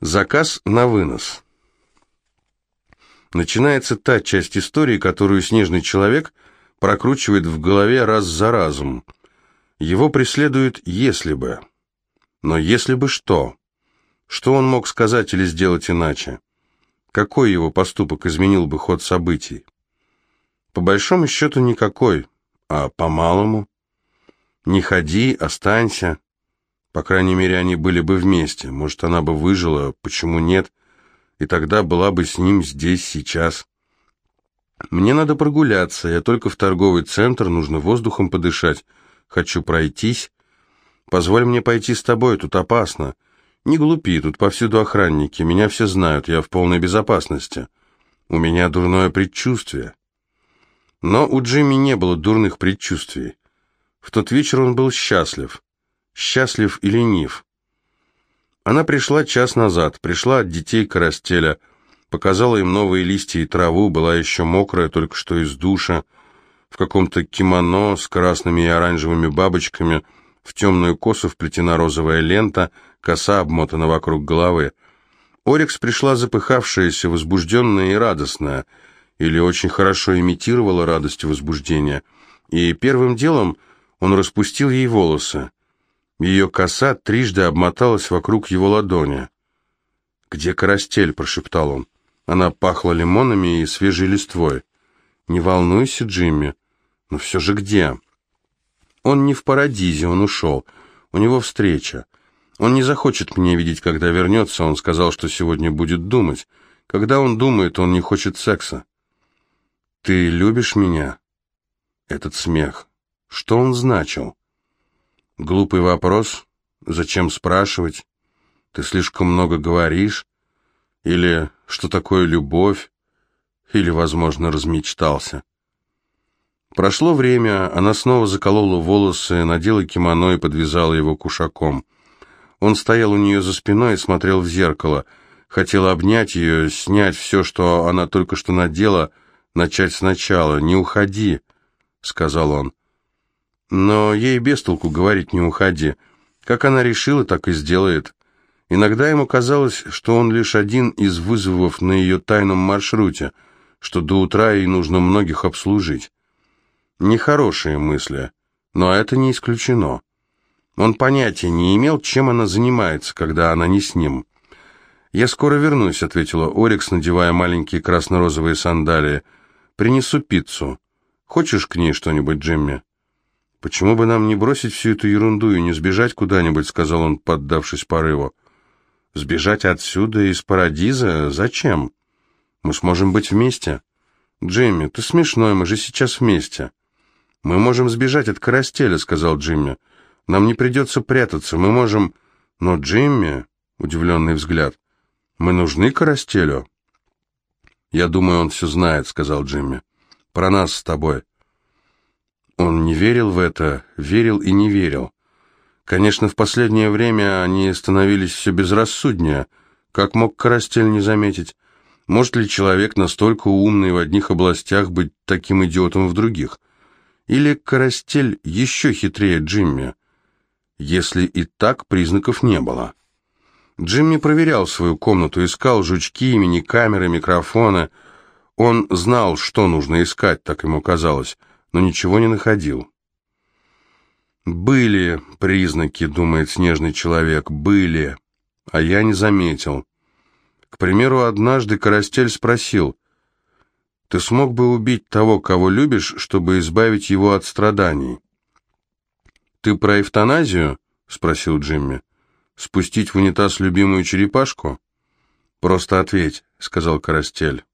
Заказ на вынос. Начинается та часть истории, которую снежный человек прокручивает в голове раз за разом. Его преследует «если бы». Но если бы что? Что он мог сказать или сделать иначе? Какой его поступок изменил бы ход событий? По большому счету никакой, а по малому? Не ходи, останься. По крайней мере, они были бы вместе. Может, она бы выжила, почему нет? И тогда была бы с ним здесь, сейчас. Мне надо прогуляться, я только в торговый центр, нужно воздухом подышать. Хочу пройтись. Позволь мне пойти с тобой, тут опасно. Не глупи, тут повсюду охранники, меня все знают, я в полной безопасности. У меня дурное предчувствие. Но у Джимми не было дурных предчувствий. В тот вечер он был счастлив счастлив и ленив. Она пришла час назад, пришла от детей Карастеля, показала им новые листья и траву, была еще мокрая, только что из душа, в каком-то кимоно с красными и оранжевыми бабочками, в темную косу вплетена розовая лента, коса обмотана вокруг головы. Орикс пришла запыхавшаяся, возбужденная и радостная, или очень хорошо имитировала радость и возбуждение, и первым делом он распустил ей волосы. Ее коса трижды обмоталась вокруг его ладони. «Где карастель?» – прошептал он. Она пахла лимонами и свежей листвой. «Не волнуйся, Джимми. Но все же где?» «Он не в парадизе, он ушел. У него встреча. Он не захочет меня видеть, когда вернется. Он сказал, что сегодня будет думать. Когда он думает, он не хочет секса». «Ты любишь меня?» Этот смех. Что он значил? Глупый вопрос. Зачем спрашивать? Ты слишком много говоришь? Или что такое любовь? Или, возможно, размечтался? Прошло время, она снова заколола волосы, надела кимоно и подвязала его кушаком. Он стоял у нее за спиной и смотрел в зеркало. Хотел обнять ее, снять все, что она только что надела, начать сначала. «Не уходи», — сказал он. Но ей без толку говорить «не уходи». Как она решила, так и сделает. Иногда ему казалось, что он лишь один из вызовов на ее тайном маршруте, что до утра ей нужно многих обслужить. Нехорошие мысли, но это не исключено. Он понятия не имел, чем она занимается, когда она не с ним. «Я скоро вернусь», — ответила Орикс, надевая маленькие красно-розовые сандалии. «Принесу пиццу. Хочешь к ней что-нибудь, Джимми?» «Почему бы нам не бросить всю эту ерунду и не сбежать куда-нибудь?» — сказал он, поддавшись порыву. «Сбежать отсюда, из Парадиза? Зачем? Мы сможем быть вместе». «Джимми, ты смешной, мы же сейчас вместе». «Мы можем сбежать от Карастеля», — сказал Джимми. «Нам не придется прятаться, мы можем...» «Но Джимми...» — удивленный взгляд. «Мы нужны Карастелю?» «Я думаю, он все знает», — сказал Джимми. «Про нас с тобой». Он не верил в это, верил и не верил. Конечно, в последнее время они становились все безрассуднее. Как мог Карастель не заметить? Может ли человек настолько умный в одних областях быть таким идиотом в других? Или Карастель еще хитрее Джимми? Если и так, признаков не было. Джимми проверял свою комнату, искал жучки, мини-камеры, микрофоны. Он знал, что нужно искать, так ему казалось но ничего не находил. «Были признаки», — думает снежный человек, — «были, а я не заметил». К примеру, однажды Карастель спросил, «Ты смог бы убить того, кого любишь, чтобы избавить его от страданий?» «Ты про эвтаназию?» — спросил Джимми. «Спустить в унитаз любимую черепашку?» «Просто ответь», — сказал Карастель.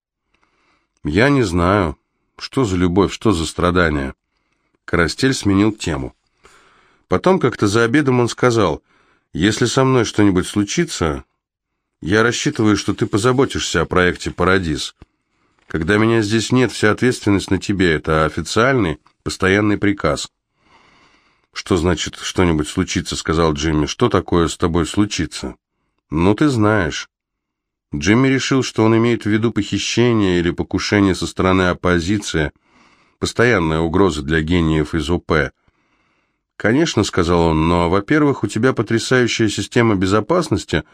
«Я не знаю. Что за любовь, что за страдания? Карастель сменил тему. Потом как-то за обедом он сказал, «Если со мной что-нибудь случится, я рассчитываю, что ты позаботишься о проекте «Парадиз». Когда меня здесь нет, вся ответственность на тебе. Это официальный, постоянный приказ». «Что значит что-нибудь случится?» — сказал Джимми. «Что такое с тобой случится?» «Ну, ты знаешь». Джимми решил, что он имеет в виду похищение или покушение со стороны оппозиции, постоянная угроза для гениев из ОП. «Конечно», — сказал он, — «но, во-первых, у тебя потрясающая система безопасности,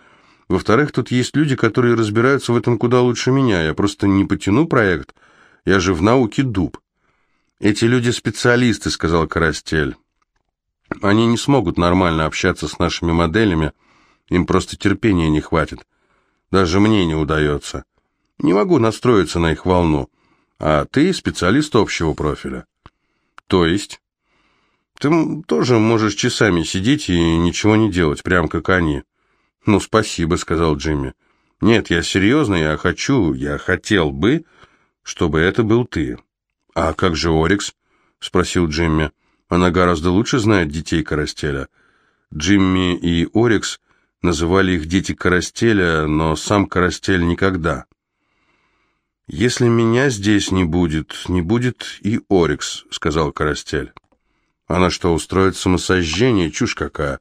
Во-вторых, тут есть люди, которые разбираются в этом куда лучше меня. Я просто не потяну проект. Я же в науке дуб. Эти люди специалисты, сказал Карастель. Они не смогут нормально общаться с нашими моделями. Им просто терпения не хватит. Даже мне не удается. Не могу настроиться на их волну. А ты специалист общего профиля. То есть? Ты тоже можешь часами сидеть и ничего не делать, прям как они. «Ну, спасибо», — сказал Джимми. «Нет, я серьезно, я хочу, я хотел бы, чтобы это был ты». «А как же Орикс?» — спросил Джимми. «Она гораздо лучше знает детей Карастеля». Джимми и Орикс называли их дети Карастеля, но сам Карастель никогда. «Если меня здесь не будет, не будет и Орикс», — сказал Карастель. «Она что, устроит самосожжение? Чушь какая!»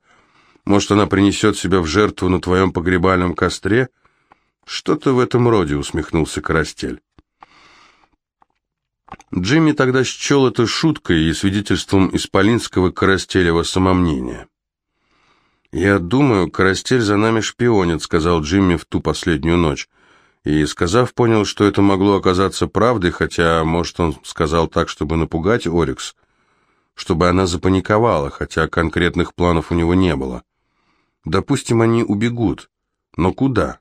Может, она принесет себя в жертву на твоем погребальном костре? Что-то в этом роде, усмехнулся Карастель. Джимми тогда счел это шуткой и свидетельством исполинского Карастелева самомнения. «Я думаю, Карастель за нами шпионит», — сказал Джимми в ту последнюю ночь. И, сказав, понял, что это могло оказаться правдой, хотя, может, он сказал так, чтобы напугать Орикс, чтобы она запаниковала, хотя конкретных планов у него не было. Допустим, они убегут. Но куда?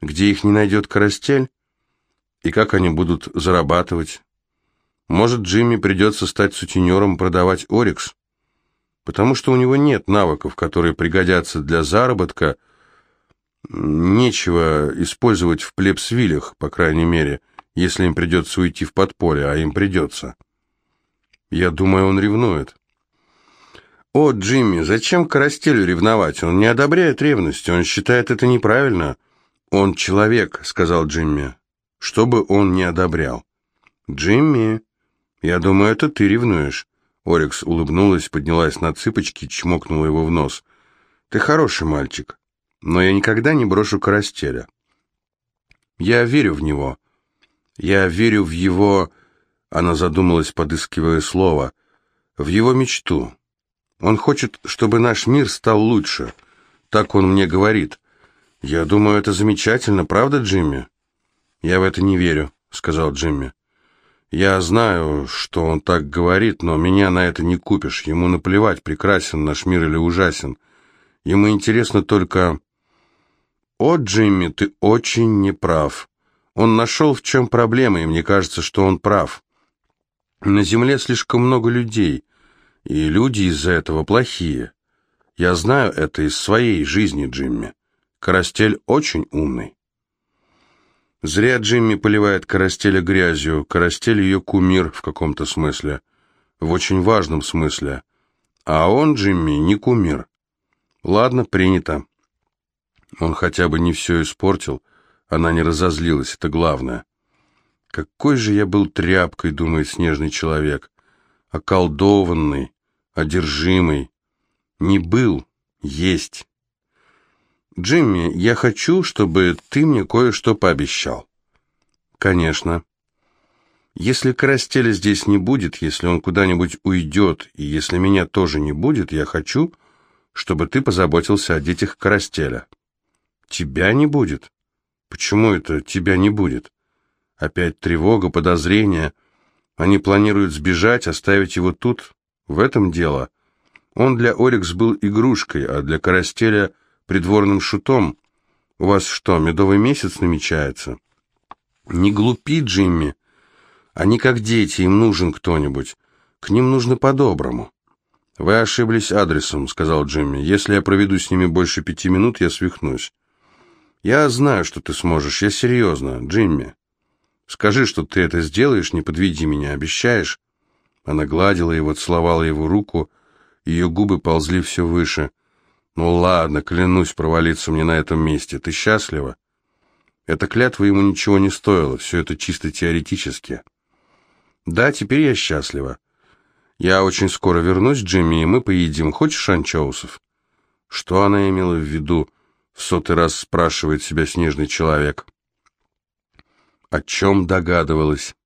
Где их не найдет Карастель? И как они будут зарабатывать? Может, Джимми придется стать сутенером, продавать Орикс? Потому что у него нет навыков, которые пригодятся для заработка. Нечего использовать в плебсвилях, по крайней мере, если им придется уйти в подполье, а им придется. Я думаю, он ревнует. «О, Джимми, зачем Карастелю ревновать? Он не одобряет ревность, он считает это неправильно». «Он человек», — сказал Джимми, — «что бы он не одобрял». «Джимми, я думаю, это ты ревнуешь». Орикс улыбнулась, поднялась на цыпочки, чмокнула его в нос. «Ты хороший мальчик, но я никогда не брошу Карастеля. Я верю в него. Я верю в его...» Она задумалась, подыскивая слово. «В его мечту». Он хочет, чтобы наш мир стал лучше. Так он мне говорит. Я думаю, это замечательно, правда, Джимми? Я в это не верю, сказал Джимми. Я знаю, что он так говорит, но меня на это не купишь. Ему наплевать, прекрасен наш мир или ужасен. Ему интересно только... О, Джимми, ты очень неправ. Он нашел, в чем проблема, и мне кажется, что он прав. На Земле слишком много людей — и люди из-за этого плохие. Я знаю это из своей жизни, Джимми. Карастель очень умный. Зря Джимми поливает Карастеля грязью. Карастель ее кумир в каком-то смысле. В очень важном смысле. А он, Джимми, не кумир. Ладно, принято. Он хотя бы не все испортил. Она не разозлилась, это главное. Какой же я был тряпкой, думает снежный человек. Околдованный, одержимый. Не был, есть. Джимми, я хочу, чтобы ты мне кое-что пообещал. Конечно. Если Карастеля здесь не будет, если он куда-нибудь уйдет, и если меня тоже не будет, я хочу, чтобы ты позаботился о детях Карастеля. Тебя не будет? Почему это тебя не будет? Опять тревога, подозрение. Они планируют сбежать, оставить его тут? В этом дело. Он для Орикс был игрушкой, а для Карастеля придворным шутом. У вас что, медовый месяц намечается? Не глупи, Джимми. Они как дети, им нужен кто-нибудь. К ним нужно по-доброму. Вы ошиблись адресом, сказал Джимми. Если я проведу с ними больше пяти минут, я свихнусь. Я знаю, что ты сможешь. Я серьезно, Джимми. Скажи, что ты это сделаешь, не подведи меня, обещаешь? Она гладила его, целовала его руку, ее губы ползли все выше. «Ну ладно, клянусь провалиться мне на этом месте. Ты счастлива?» Эта клятва ему ничего не стоила, все это чисто теоретически. «Да, теперь я счастлива. Я очень скоро вернусь, Джимми, и мы поедим. Хочешь анчоусов?» Что она имела в виду? В сотый раз спрашивает себя снежный человек. О чем догадывалась?